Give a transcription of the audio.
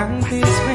and peace.